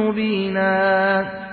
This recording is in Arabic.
مبينا